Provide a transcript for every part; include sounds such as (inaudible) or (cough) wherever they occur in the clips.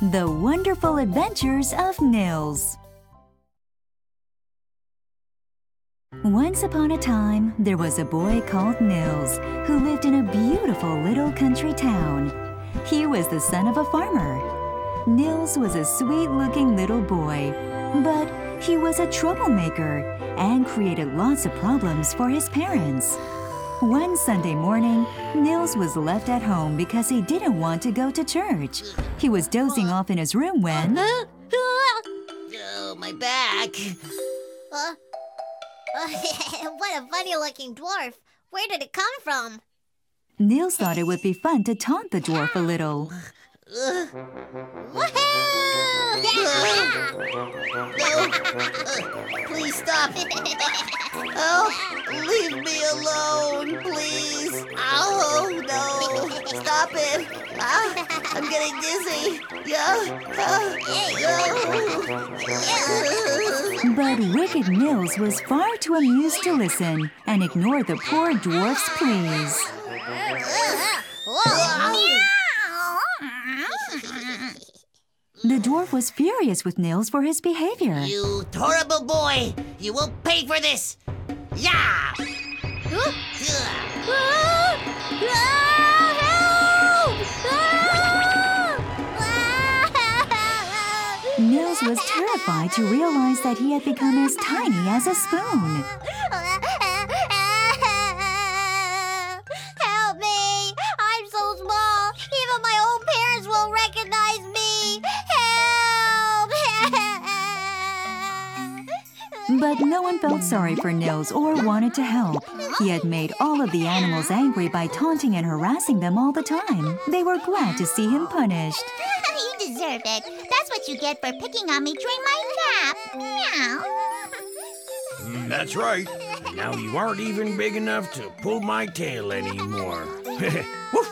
The Wonderful Adventures of Nils. Once upon a time, there was a boy called Nils who lived in a beautiful little country town. He was the son of a farmer. Nils was a sweet looking little boy, but he was a troublemaker and created lots of problems for his parents. One Sunday morning, Nils was left at home because he didn't want to go to church. He was dozing off in his room when. Oh, my back. Huh? (laughs) what a funny looking dwarf. Where did it come from? Nils thought it would be fun to taunt the dwarf a little. Woohoo! (laughs) No. Uh, (laughs) please stop. Oh, leave me alone, please. Oh, no. Stop it. Ah, I'm getting dizzy. Yeah. Ah, no. But wicked Nils was far too amused to listen and ignore the poor dwarf's pleas. The dwarf was furious with Nils for his behavior. You horrible boy! You will pay for this! Yeah! Nils was terrified to realize that he had become as tiny as a spoon. But no one felt sorry for Nils or wanted to help. He had made all of the animals angry by taunting and harassing them all the time. They were glad to see him punished. (laughs) you deserve it. That's what you get for picking on me during my nap. Meow. Mm, That's right. And now you aren't even big enough to pull my tail anymore. (laughs) Woof.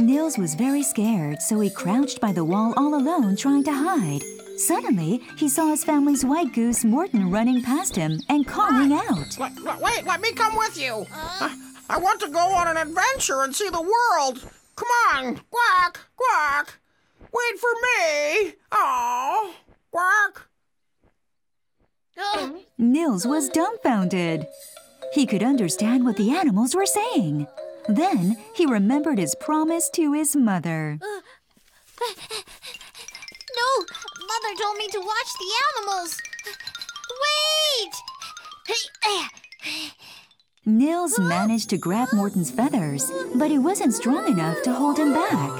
Nils was very scared, so he crouched by the wall all alone trying to hide. Suddenly, he saw his family's white goose Morton running past him and calling out. Let, let- wait, let me come with you. I, I want to go on an adventure and see the world. Come on, quack, quack. Wait for me. Oh, quack. Nils was dumbfounded. He could understand what the animals were saying. Then he remembered his promise to his mother. No! Mother told me to watch the animals! Wait! Nils managed to grab Morton's feathers, but he wasn't strong enough to hold him back.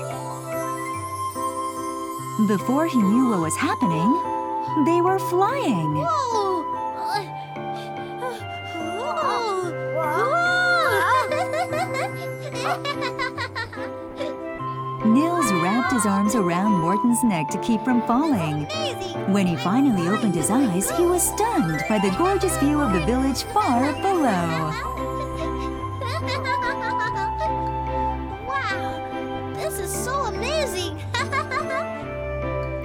Before he knew what was happening, they were flying. Nils wrapped his arms around Morton's neck to keep from falling. When he finally opened his eyes, he was stunned by the gorgeous view of the village far below. (laughs) wow! This is so amazing!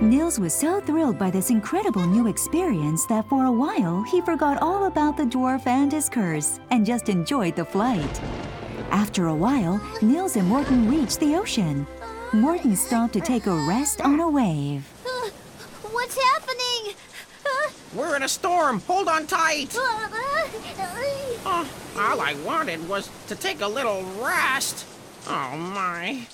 (laughs) Nils was so thrilled by this incredible new experience that for a while he forgot all about the dwarf and his curse and just enjoyed the flight. After a while, Nils and Morton reached the ocean. Morton stopped to take a rest on a wave. What's happening? We're in a storm. Hold on tight. Oh, all I wanted was to take a little rest. Oh, my.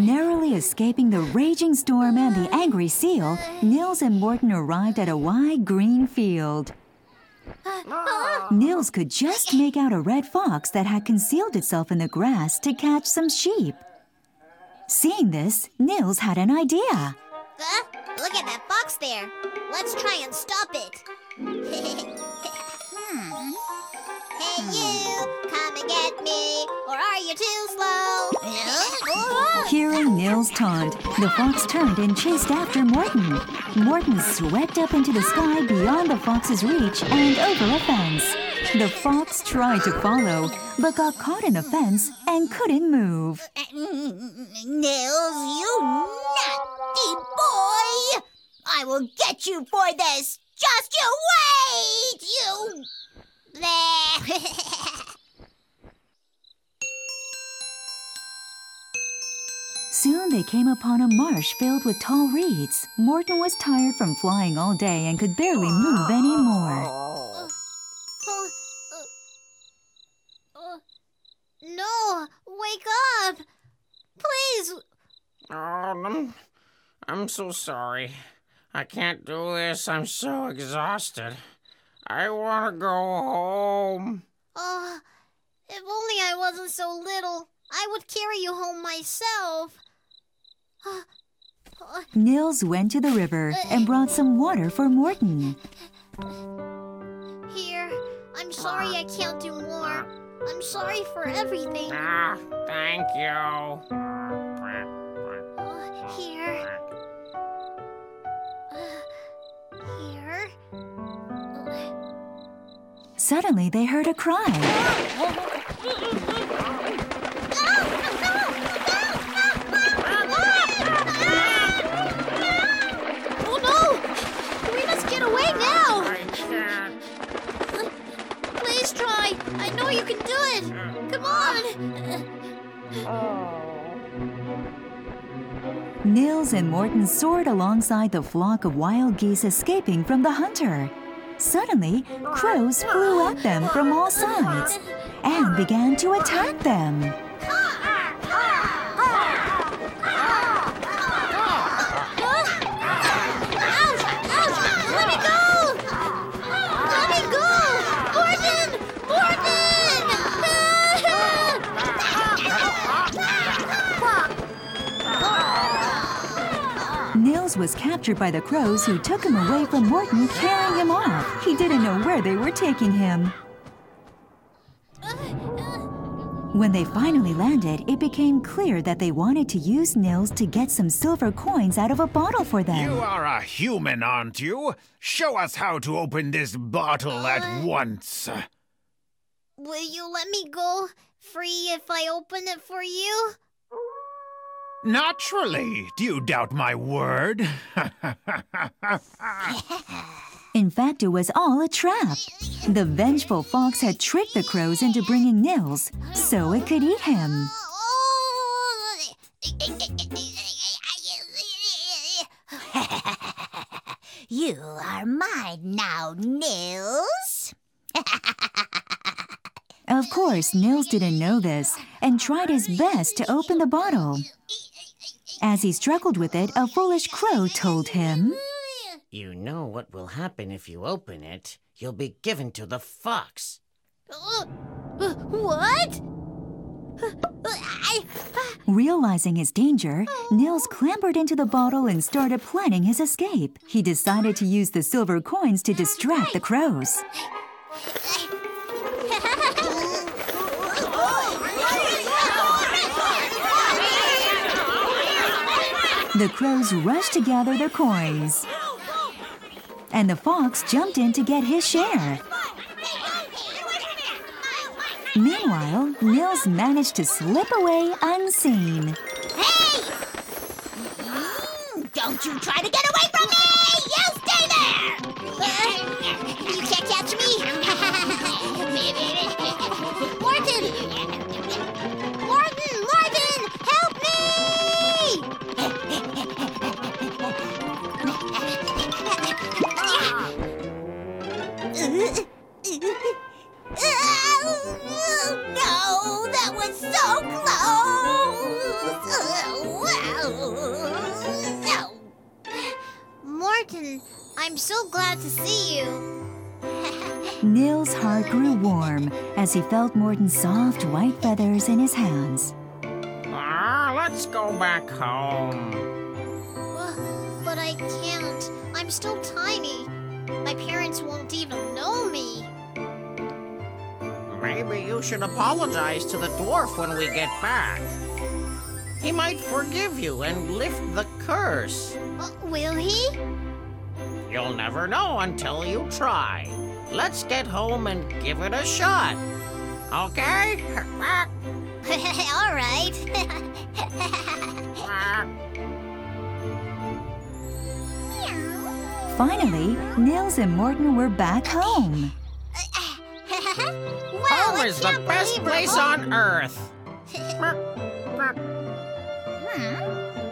Narrowly escaping the raging storm and the angry seal, Nils and Morton arrived at a wide green field. Nils could just make out a red fox that had concealed itself in the grass to catch some sheep. Seeing this, Nils had an idea. Huh? Look at that fox there. Let's try and stop it. Hmm. (laughs) Hey, you! Come and get me! Or are you too slow? Hearing Nils taunt, the fox turned and chased after Morton. Morton swept up into the sky beyond the fox's reach and over a fence. The fox tried to follow, but got caught in the fence and couldn't move. Nils, you naughty boy! I will get you for this. Just you wait, you. (laughs) Soon they came upon a marsh filled with tall reeds. Morton was tired from flying all day and could barely move anymore. Uh, uh, no, wake up. Please. Oh, I'm, I'm so sorry. I can't do this. I'm so exhausted. I want to go home. Oh, if only I wasn't so little, I would carry you home myself. Uh, uh, Nils went to the river and brought some water for Morton. Here, I'm sorry I can't do more. I'm sorry for everything. Ah, thank you. Uh, here. Uh, here. Suddenly they heard a cry. (laughs) Nils and Morton soared alongside the flock of wild geese escaping from the hunter. Suddenly, crows flew at them from all sides and began to attack them. Morgan! Nils was captured by the crows who took him away from Morton, carrying him off. He didn't know where they were taking him. When they finally landed, it became clear that they wanted to use Nils to get some silver coins out of a bottle for them. You are a human, aren't you? Show us how to open this bottle at uh, once. Will you let me go free if I open it for you? Naturally. Do you doubt my word? (laughs) In fact, it was all a trap. The vengeful fox had tricked the crows into bringing Nils so it could eat him. (laughs) You are mine now, Nils. Of course, Nils didn't know this and tried his best to open the bottle. As he struggled with it, a foolish crow told him, You know what will happen if you open it. You'll be given to the fox. Uh, (gasps) uh, what? Realizing his danger, Nils clambered into the bottle and started planning his escape. He decided to use the silver coins to distract the crows. The crows rushed to gather their coins. And the fox jumped in to get his share. Meanwhile, Nils managed to slip away unseen. Hey! Mm, Don't you try to get away from me! You stay there! (laughs) You can't catch me! (laughs) No, that was so close! No. Morton, I'm so glad to see you. (laughs) Nils' heart grew warm as he felt Morton's soft white feathers in his hands. Ah, let's go back home. But I can't. I'm still tiny. My parents won't even know me. Maybe you should apologize to the dwarf when we get back. He might forgive you and lift the curse. Uh, will he? You'll never know until you try. Let's get home and give it a shot. Okay? (laughs) All right. (laughs) Finally, Nils and Morton were back home. (laughs) wow, Home is the best place home. on earth. hmm?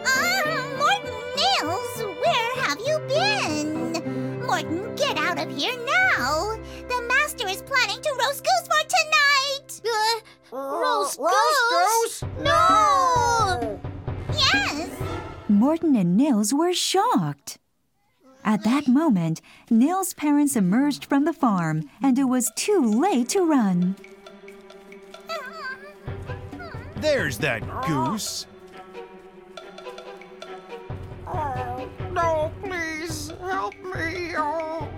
Uh, Morton Nails, where have you been? Morton, get out of here now. The master is planning to roast goose for tonight. Uh, roast goose? goose? No. Yes. Morton and Nils were shocked. At that moment, Nils' parents emerged from the farm, and it was too late to run. There's that goose. Oh, no, please help me. Oh.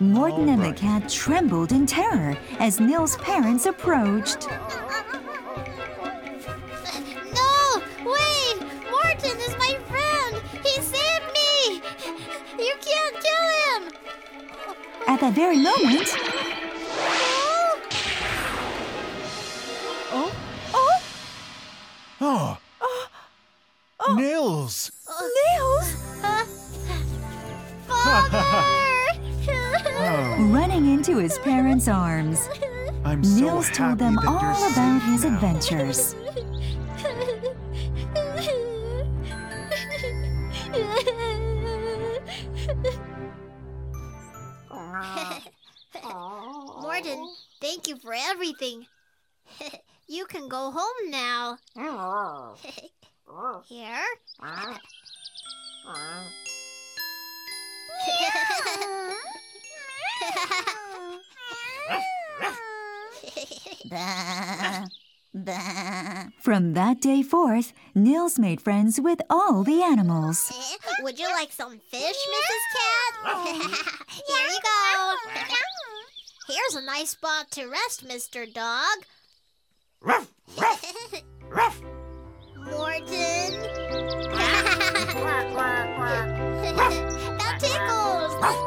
Morton and the oh, cat trembled in terror as Nils' parents approached. That very moment, Oh. Oh. Nils. Nils! Uh, (laughs) Father! Oh, Running into his parents' arms, I'm so Nils happy told them that all about his now. adventures. Morton, thank you for everything. (laughs) you can go home now. Oh. (laughs) Here. (laughs) From that day forth, Nils made friends with all the animals. Would you like some fish, Mrs. Cat? Here you go. Here's a nice spot to rest, Mr. Dog. Ruff, ruff, (laughs) ruff. Morton. (laughs) that tickles. That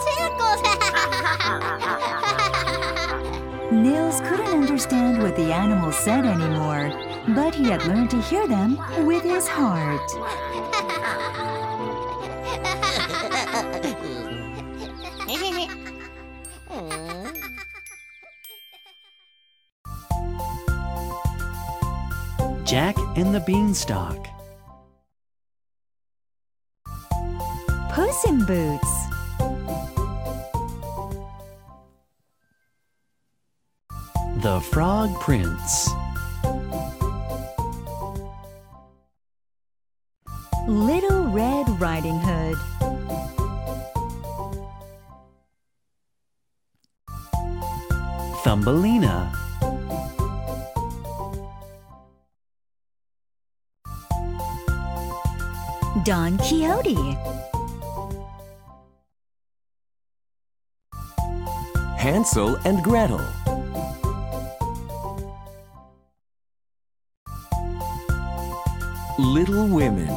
tickles. (laughs) Nils couldn't understand what the animals said anymore, but he had learned to hear them with his heart. Jack and the Beanstalk. Puss in Boots. The Frog Prince. Little Red Riding Hood. Thumbelina. Don Quixote. Hansel and Gretel. Little Women.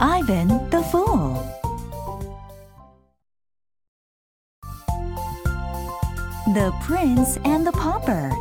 Ivan the Fool. The Prince and the Pauper.